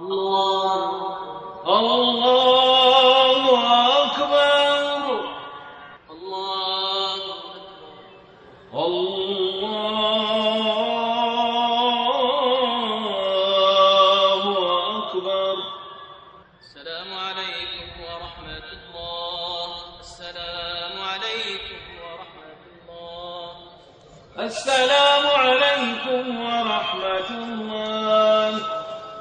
الله الله أكبر الله الله أكبر السلام عليكم ورحمة الله السلام عليكم ورحمة الله السلام عليكم ورحمة الله